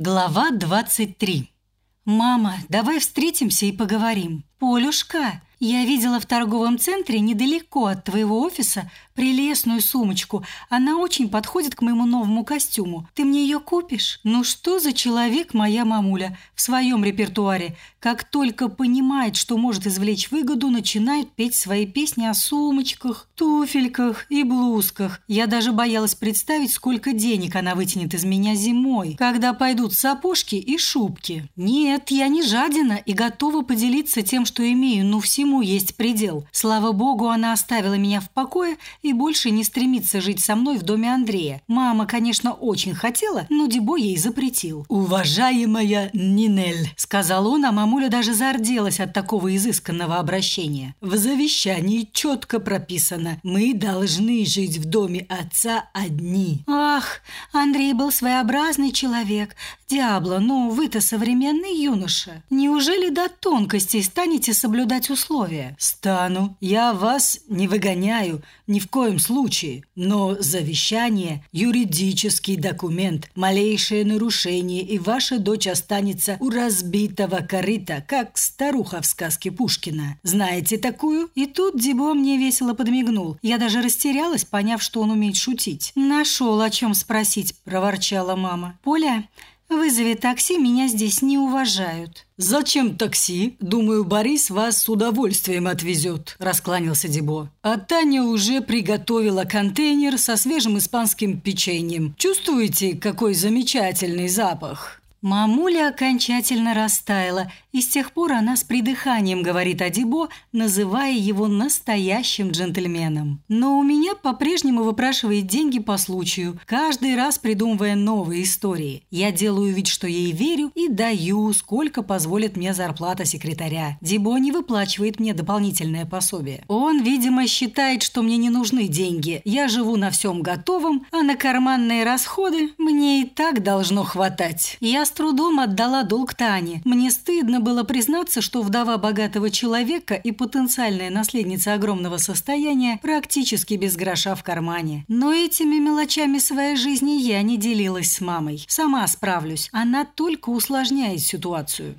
Глава 23. «Мама, давай встретимся и поговорим. Полюшка, я видела в торговом центре недалеко от твоего офиса прелестную сумочку. Она очень подходит к моему новому костюму. Ты мне ее купишь? Ну что за человек моя мамуля в своем репертуаре? Как только понимает, что может извлечь выгоду, начинает петь свои песни о сумочках, туфельках и блузках. Я даже боялась представить, сколько денег она вытянет из меня зимой, когда пойдут сапожки и шубки. Нет, я не жадина и готова поделиться тем, что имею, но всему есть предел. Слава богу, она оставила меня в покое и больше не стремится жить со мной в доме Андрея. Мама, конечно, очень хотела, но Дебо ей запретил. «Уважаемая Нинель», – сказал он, а мамуля даже зарделась от такого изысканного обращения. «В завещании четко прописано, мы должны жить в доме отца одни». «Ах, Андрей был своеобразный человек. Диабло, но вы-то современный юноша. Неужели до тонкостей станете соблюдать условия?» «Стану. Я вас не выгоняю, ни в коем случае. Но завещание – юридический документ. Малейшее нарушение, и ваша дочь останется у разбитого корыта, как старуха в сказке Пушкина. Знаете такую? И тут Дибо мне весело подмигнул. Я даже растерялась, поняв, что он умеет шутить. «Нашел, о чем спросить», – проворчала мама. «Поля, Вызови такси, меня здесь не уважают». «Зачем такси? Думаю, Борис вас с удовольствием отвезет», – раскланялся Дебо. «А Таня уже приготовила контейнер со свежим испанским печеньем. Чувствуете, какой замечательный запах?» Мамуля окончательно растаяла, и с тех пор она с придыханием говорит о Дебо, называя его настоящим джентльменом. Но у меня по-прежнему выпрашивает деньги по случаю, каждый раз придумывая новые истории. Я делаю вид, что ей верю, и даю, сколько позволит мне зарплата секретаря. Дебо не выплачивает мне дополнительное пособие. Он, видимо, считает, что мне не нужны деньги. Я живу на всем готовом, а на карманные расходы мне и так должно хватать. Я с трудом отдала долг Тане. Мне стыдно было признаться, что вдова богатого человека и потенциальная наследница огромного состояния практически без гроша в кармане. Но этими мелочами своей жизни я не делилась с мамой. Сама справлюсь. Она только усложняет ситуацию.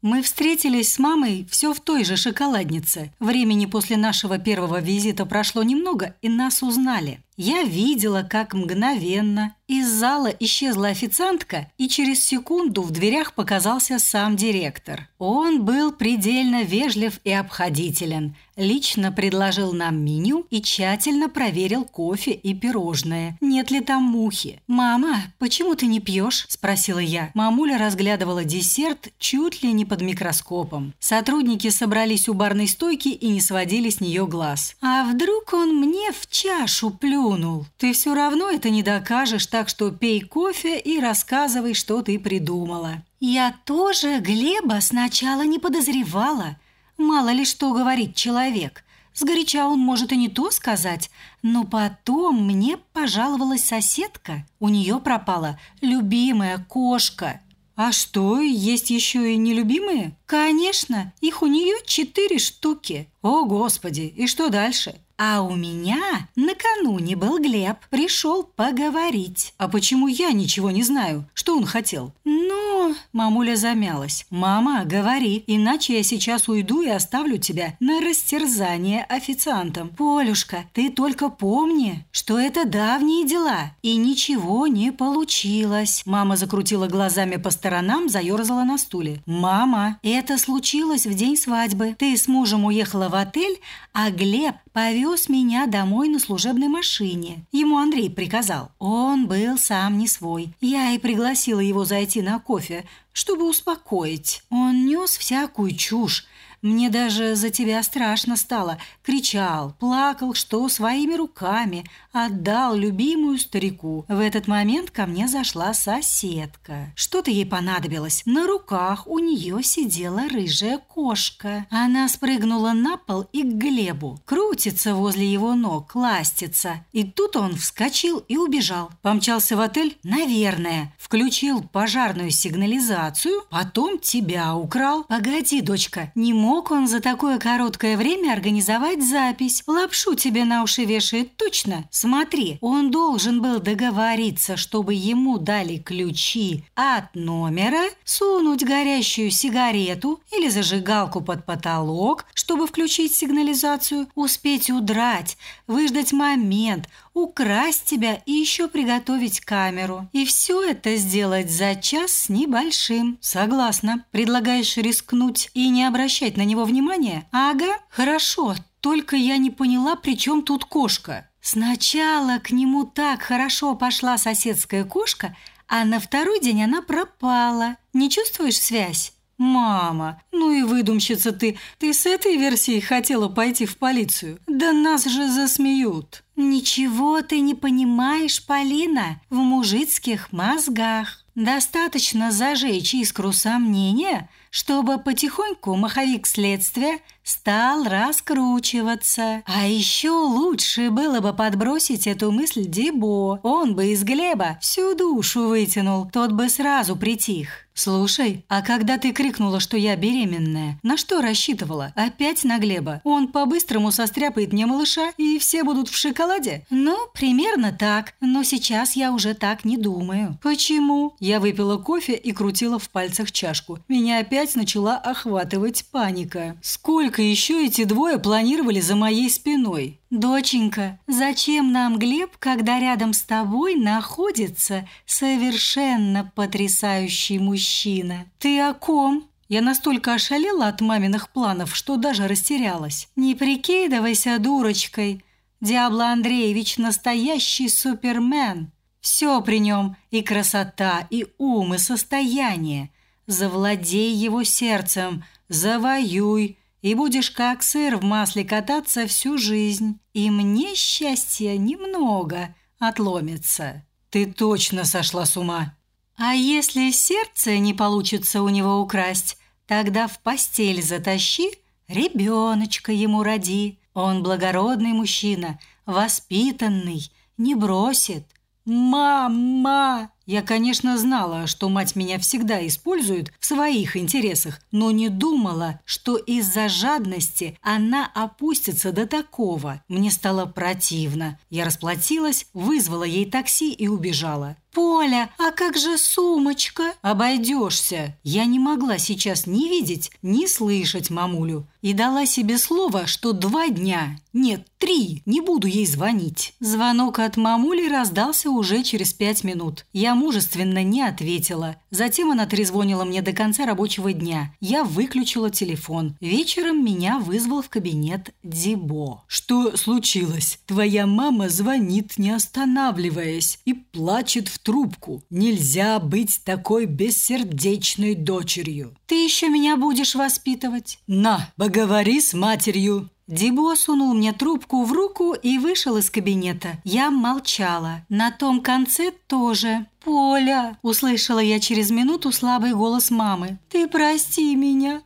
Мы встретились с мамой все в той же шоколаднице. Времени после нашего первого визита прошло немного, и нас узнали. Я видела, как мгновенно из зала исчезла официантка, и через секунду в дверях показался сам директор. Он был предельно вежлив и обходителен, лично предложил нам меню и тщательно проверил кофе и пирожное. Нет ли там мухи? «Мама, почему ты не пьешь?» – спросила я. Мамуля разглядывала десерт чуть ли не под микроскопом. Сотрудники собрались у барной стойки и не сводили с нее глаз. «А вдруг он мне в чашу плюнул?» Плюнул. Ты все равно это не докажешь, так что пей кофе и рассказывай, что ты придумала. Я тоже Глеба сначала не подозревала. Мало ли что говорит человек. Сгоряча он может и не то сказать, но потом мне пожаловалась соседка. У нее пропала любимая кошка. А что, есть еще и нелюбимые? Конечно, их у нее четыре штуки. О, Господи, и что дальше? А у меня накануне был Глеб, пришел поговорить. А почему я ничего не знаю? Что он хотел? Ну, мамуля замялась. Мама, говори, иначе я сейчас уйду и оставлю тебя на растерзание официантам. Полюшка, ты только помни, что это давние дела, и ничего не получилось. Мама закрутила глазами по сторонам, заерзала на стуле. Мама, это случилось в день свадьбы. Ты с мужем уехала в отель, а Глеб повез меня домой на служебной машине. Ему Андрей приказал. Он был сам не свой. Я и пригласила его зайти на кофе, чтобы успокоить. Он нес всякую чушь. Мне даже за тебя страшно стало. Кричал, плакал, что своими руками отдал любимую старику. В этот момент ко мне зашла соседка. Что-то ей понадобилось. На руках у нее сидела рыжая кошка. Она спрыгнула на пол и к Глебу. Крутится возле его ног, ластится. И тут он вскочил и убежал. Помчался в отель? Наверное. Включил пожарную сигнализацию, потом тебя украл. Погоди, дочка, не мог он за такое короткое время организовать запись? Лапшу тебе на уши вешает точно? Смотри, он должен был договориться, чтобы ему дали ключи от номера, сунуть горящую сигарету или зажигалку под потолок, чтобы включить сигнализацию, успеть удрать, выждать момент, украсть тебя и еще приготовить камеру. И все это сделать за час с небольшим. Согласна. Предлагаешь рискнуть и не обращать на него внимания? Ага, хорошо. Только я не поняла, при чем тут кошка. Сначала к нему так хорошо пошла соседская кошка, а на второй день она пропала. Не чувствуешь связь? «Мама, ну и выдумщица ты. Ты с этой версией хотела пойти в полицию? Да нас же засмеют». «Ничего ты не понимаешь, Полина, в мужицких мозгах. Достаточно зажечь искру сомнения, чтобы потихоньку маховик следствия стал раскручиваться. А еще лучше было бы подбросить эту мысль Дебо. Он бы из Глеба всю душу вытянул, тот бы сразу притих. «Слушай, а когда ты крикнула, что я беременная, на что рассчитывала? Опять на Глеба? Он по-быстрому состряпает мне малыша, и все будут в шоколаде?» «Ну, примерно так. Но сейчас я уже так не думаю». «Почему?» Я выпила кофе и крутила в пальцах чашку. Меня опять начала охватывать паника. «Сколько еще эти двое планировали за моей спиной?» «Доченька, зачем нам Глеб, когда рядом с тобой находится совершенно потрясающий мужчина? Ты о ком?» Я настолько ошалела от маминых планов, что даже растерялась. «Не прикидывайся дурочкой. Диабло Андреевич – настоящий супермен. Все при нем – и красота, и ум, и состояние. Завладей его сердцем, завоюй – и будешь как сыр в масле кататься всю жизнь. И мне счастья немного отломится. Ты точно сошла с ума. А если сердце не получится у него украсть, тогда в постель затащи, ребеночка ему роди. Он благородный мужчина, воспитанный, не бросит. Мама! Я, конечно, знала, что мать меня всегда использует в своих интересах, но не думала, что из-за жадности она опустится до такого. Мне стало противно. Я расплатилась, вызвала ей такси и убежала. «Поля, а как же сумочка?» «Обойдешься». Я не могла сейчас ни видеть, ни слышать мамулю. И дала себе слово, что два дня, нет, три, не буду ей звонить. Звонок от мамули раздался уже через пять минут. Я мужественно не ответила. Затем она трезвонила мне до конца рабочего дня. Я выключила телефон. Вечером меня вызвал в кабинет Дибо. «Что случилось? Твоя мама звонит, не останавливаясь, и плачет в трубку. Нельзя быть такой бессердечной дочерью. Ты еще меня будешь воспитывать? На, поговори с матерью. Дибо сунул мне трубку в руку и вышел из кабинета. Я молчала. На том конце тоже. «Поля!» – услышала я через минуту слабый голос мамы. «Ты прости меня,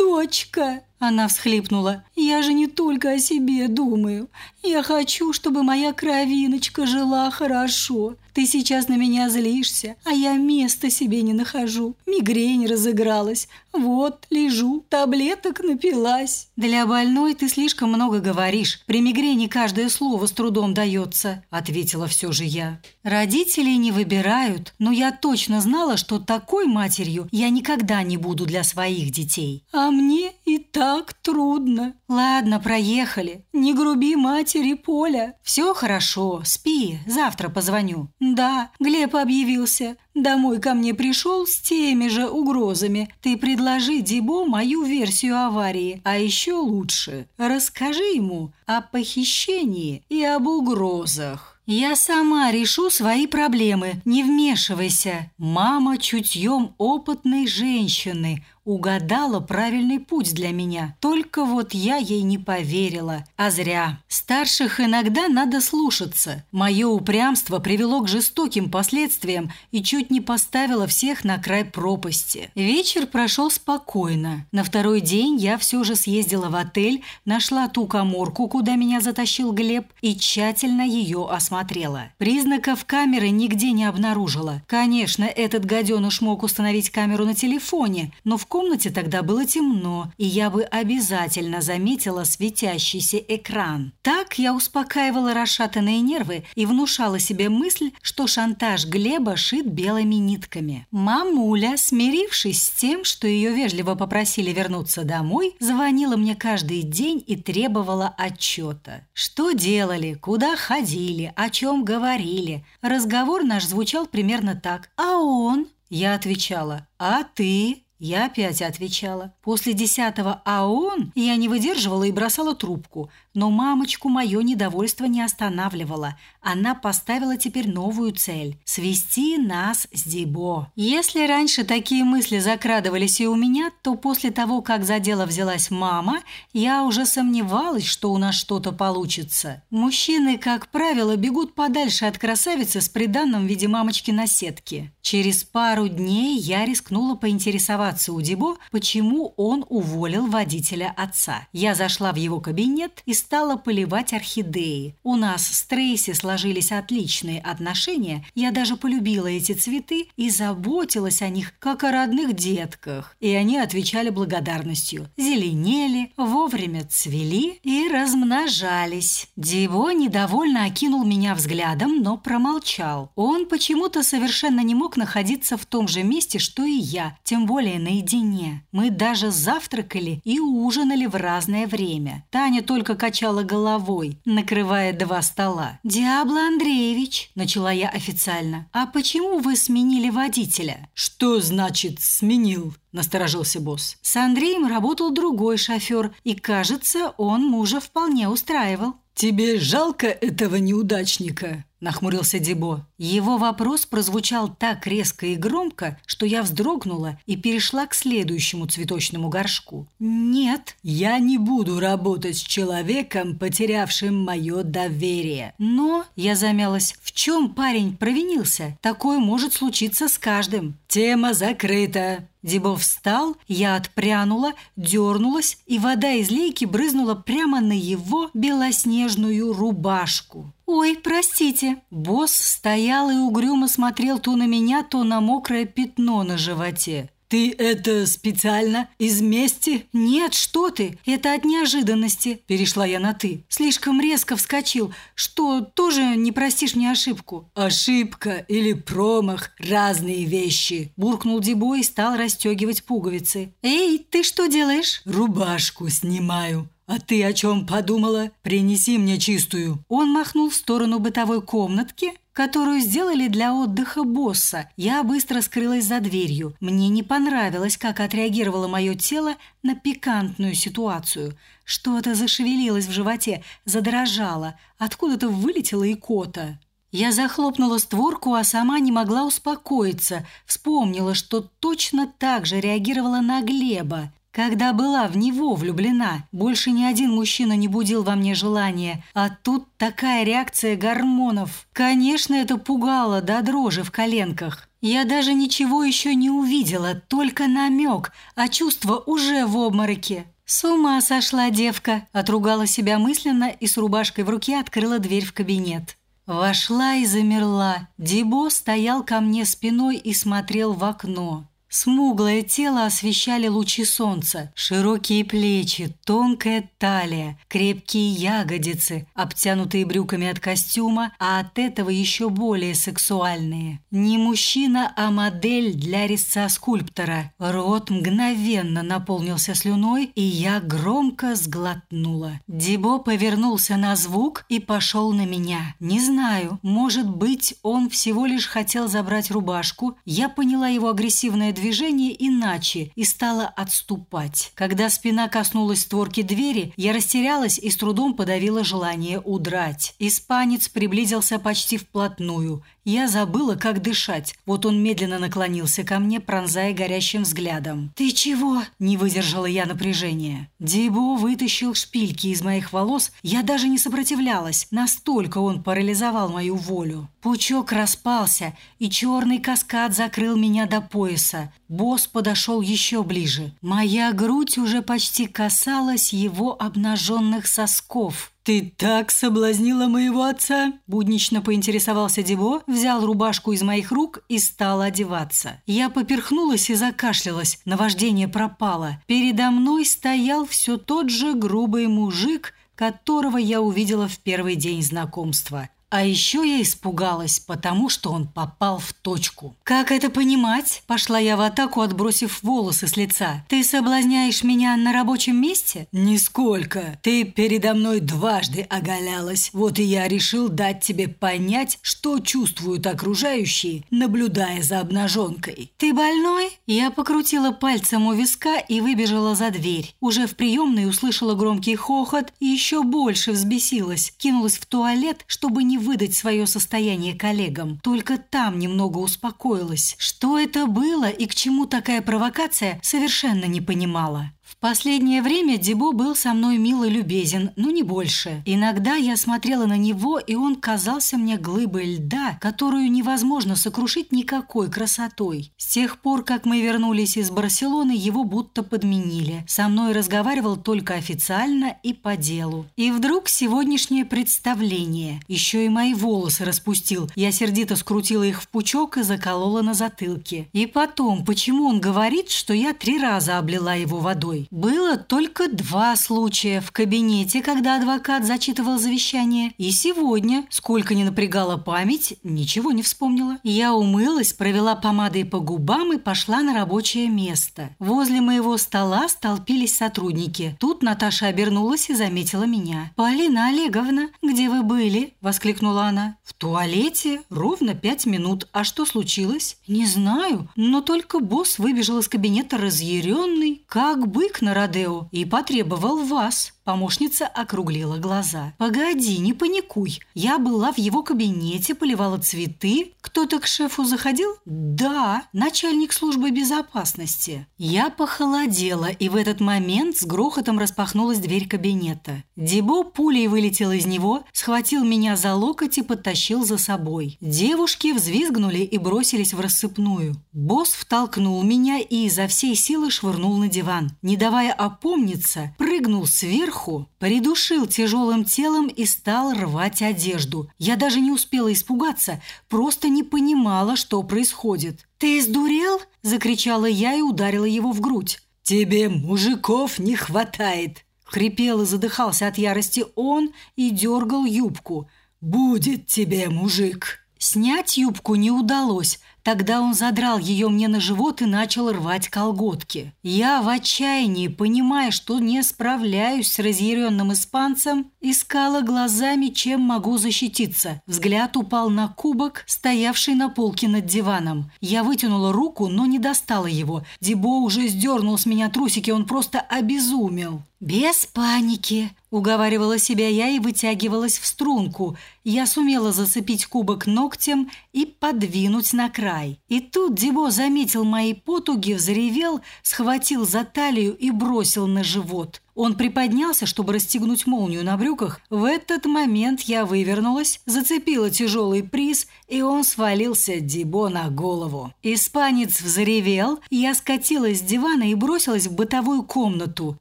дочка!» Она всхлипнула. «Я же не только о себе думаю. Я хочу, чтобы моя кровиночка жила хорошо. Ты сейчас на меня злишься, а я места себе не нахожу. Мигрень разыгралась. Вот, лежу, таблеток напилась». «Для больной ты слишком много говоришь. При мигрени каждое слово с трудом дается», – ответила все же я. «Родителей не выбирают, но я точно знала, что такой матерью я никогда не буду для своих детей. А мне и так трудно. Ладно, проехали. Не груби матери Поля. Все хорошо, спи, завтра позвоню. Да, Глеб объявился. Домой ко мне пришел с теми же угрозами. Ты предложи Дибо мою версию аварии, а еще лучше расскажи ему о похищении и об угрозах. «Я сама решу свои проблемы, не вмешивайся». Мама чутьем опытной женщины угадала правильный путь для меня. Только вот я ей не поверила. А зря. Старших иногда надо слушаться. Мое упрямство привело к жестоким последствиям и чуть не поставило всех на край пропасти. Вечер прошел спокойно. На второй день я все же съездила в отель, нашла ту коморку, куда меня затащил Глеб, и тщательно ее осмотрела. Признаков камеры нигде не обнаружила. Конечно, этот гаденыш мог установить камеру на телефоне, но в комнате тогда было темно, и я бы обязательно заметила светящийся экран. Так я успокаивала расшатанные нервы и внушала себе мысль, что шантаж Глеба шит белыми нитками. Мамуля, смирившись с тем, что ее вежливо попросили вернуться домой, звонила мне каждый день и требовала отчета. Что делали, куда ходили, о чем говорили. Разговор наш звучал примерно так. «А он?» Я отвечала. «А ты?» Я опять отвечала. После десятого «а он» я не выдерживала и бросала трубку. Но мамочку мое недовольство не останавливало. Она поставила теперь новую цель – свести нас с Дибо. Если раньше такие мысли закрадывались и у меня, то после того, как за дело взялась мама, я уже сомневалась, что у нас что-то получится. Мужчины, как правило, бегут подальше от красавицы с приданным в виде мамочки на сетке. Через пару дней я рискнула поинтересоваться у Дибо, почему он уволил водителя отца. Я зашла в его кабинет и стала поливать орхидеи. У нас с Трейси сложились отличные отношения. Я даже полюбила эти цветы и заботилась о них, как о родных детках. И они отвечали благодарностью. Зеленели, вовремя цвели и размножались. Диво недовольно окинул меня взглядом, но промолчал. Он почему-то совершенно не мог находиться в том же месте, что и я, тем более наедине. Мы даже завтракали и ужинали в разное время. Таня только качала головой, накрывая два стола. «Диабло Андреевич», – начала я официально, – «а почему вы сменили водителя?» «Что значит «сменил»?» – насторожился босс. С Андреем работал другой шофер, и, кажется, он мужа вполне устраивал. «Тебе жалко этого неудачника?» – нахмурился Дебо. Его вопрос прозвучал так резко и громко, что я вздрогнула и перешла к следующему цветочному горшку. «Нет». «Я не буду работать с человеком, потерявшим мое доверие». «Но...» – я замялась. «В чем парень провинился? Такое может случиться с каждым». «Тема закрыта», Дебо встал, я отпрянула, дернулась, и вода из лейки брызнула прямо на его белоснежную рубашку. «Ой, простите». Босс стоял и угрюмо смотрел то на меня, то на мокрое пятно на животе. «Ты это специально? Из мести?» «Нет, что ты! Это от неожиданности!» Перешла я на «ты». Слишком резко вскочил. Что, тоже не простишь мне ошибку? «Ошибка или промах – разные вещи!» Буркнул Дебо и стал расстегивать пуговицы. «Эй, ты что делаешь?» «Рубашку снимаю». «А ты о чем подумала? Принеси мне чистую». Он махнул в сторону бытовой комнатки, которую сделали для отдыха босса. Я быстро скрылась за дверью. Мне не понравилось, как отреагировало мое тело на пикантную ситуацию. Что-то зашевелилось в животе, задрожало. Откуда-то вылетела икота. Я захлопнула створку, а сама не могла успокоиться. Вспомнила, что точно так же реагировала на Глеба. Когда была в него влюблена, больше ни один мужчина не будил во мне желания, а тут такая реакция гормонов. Конечно, это пугало до дрожи в коленках. Я даже ничего еще не увидела, только намек, а чувство уже в обмороке. «С ума сошла девка!» – отругала себя мысленно и с рубашкой в руке открыла дверь в кабинет. Вошла и замерла. Дебо стоял ко мне спиной и смотрел в окно. Смуглое тело освещали лучи солнца, широкие плечи, тонкая талия, крепкие ягодицы, обтянутые брюками от костюма, а от этого еще более сексуальные. Не мужчина, а модель для резца скульптора. Рот мгновенно наполнился слюной, и я громко сглотнула. Дебо повернулся на звук и пошел на меня. Не знаю, может быть, он всего лишь хотел забрать рубашку. Я поняла его агрессивное движение движение иначе и стала отступать. Когда спина коснулась створки двери, я растерялась и с трудом подавила желание удрать. Испанец приблизился почти вплотную. Я забыла, как дышать. Вот он медленно наклонился ко мне, пронзая горящим взглядом. «Ты чего?» – не выдержала я напряжения. Дибо вытащил шпильки из моих волос. Я даже не сопротивлялась. Настолько он парализовал мою волю. Пучок распался, и черный каскад закрыл меня до пояса. Босс подошел еще ближе. Моя грудь уже почти касалась его обнаженных сосков. «Ты так соблазнила моего отца!» Буднично поинтересовался Дебо, взял рубашку из моих рук и стал одеваться. Я поперхнулась и закашлялась, наваждение пропало. Передо мной стоял все тот же грубый мужик, которого я увидела в первый день знакомства. А еще я испугалась, потому что он попал в точку. «Как это понимать?» – пошла я в атаку, отбросив волосы с лица. «Ты соблазняешь меня на рабочем месте?» «Нисколько. Ты передо мной дважды оголялась. Вот и я решил дать тебе понять, что чувствуют окружающие, наблюдая за обнаженкой». «Ты больной?» Я покрутила пальцем у виска и выбежала за дверь. Уже в приемной услышала громкий хохот и еще больше взбесилась. Кинулась в туалет, чтобы не выдать свое состояние коллегам. Только там немного успокоилась. Что это было и к чему такая провокация, совершенно не понимала. В последнее время Дебо был со мной мило любезен, но не больше. Иногда я смотрела на него, и он казался мне глыбой льда, которую невозможно сокрушить никакой красотой. С тех пор, как мы вернулись из Барселоны, его будто подменили. Со мной разговаривал только официально и по делу. И вдруг сегодняшнее представление. Еще и мои волосы распустил. Я сердито скрутила их в пучок и заколола на затылке. И потом, почему он говорит, что я три раза облила его водой? Было только два случая в кабинете, когда адвокат зачитывал завещание, и сегодня, сколько ни напрягала память, ничего не вспомнила. Я умылась, провела помадой по губам и пошла на рабочее место. Возле моего стола столпились сотрудники. Тут Наташа обернулась и заметила меня. «Полина Олеговна, где вы были?» – воскликнула она. «В туалете? Ровно пять минут. А что случилось?» «Не знаю, но только босс выбежал из кабинета разъяренный, как бык привык на Родео и потребовал вас. Помощница округлила глаза. «Погоди, не паникуй. Я была в его кабинете, поливала цветы. Кто-то к шефу заходил?» «Да, начальник службы безопасности». Я похолодела, и в этот момент с грохотом распахнулась дверь кабинета. Дебо пулей вылетел из него, схватил меня за локоть и подтащил за собой. Девушки взвизгнули и бросились в рассыпную. Босс втолкнул меня и изо всей силы швырнул на диван. Не давая опомниться, прыгнул сверху, сверху, придушил тяжелым телом и стал рвать одежду. Я даже не успела испугаться, просто не понимала, что происходит. «Ты сдурел?» – закричала я и ударила его в грудь. «Тебе мужиков не хватает!» Хрипел и задыхался от ярости он и дергал юбку. «Будет тебе мужик!» Снять юбку не удалось – Тогда он задрал ее мне на живот и начал рвать колготки. Я в отчаянии, понимая, что не справляюсь с разъяренным испанцем, искала глазами, чем могу защититься. Взгляд упал на кубок, стоявший на полке над диваном. Я вытянула руку, но не достала его. Дебо уже сдернул с меня трусики, он просто обезумел. «Без паники», – уговаривала себя я и вытягивалась в струнку. Я сумела зацепить кубок ногтем и подвинуть на край. И тут Дебо заметил мои потуги, взревел, схватил за талию и бросил на живот. Он приподнялся, чтобы расстегнуть молнию на брюках. В этот момент я вывернулась, зацепила тяжелый приз, и он свалился Дибо на голову. Испанец взревел, я скатилась с дивана и бросилась в бытовую комнату.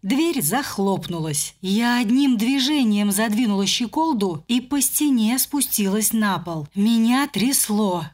Дверь захлопнулась. Я одним движением задвинула щеколду и по стене спустилась на пол. Меня трясло.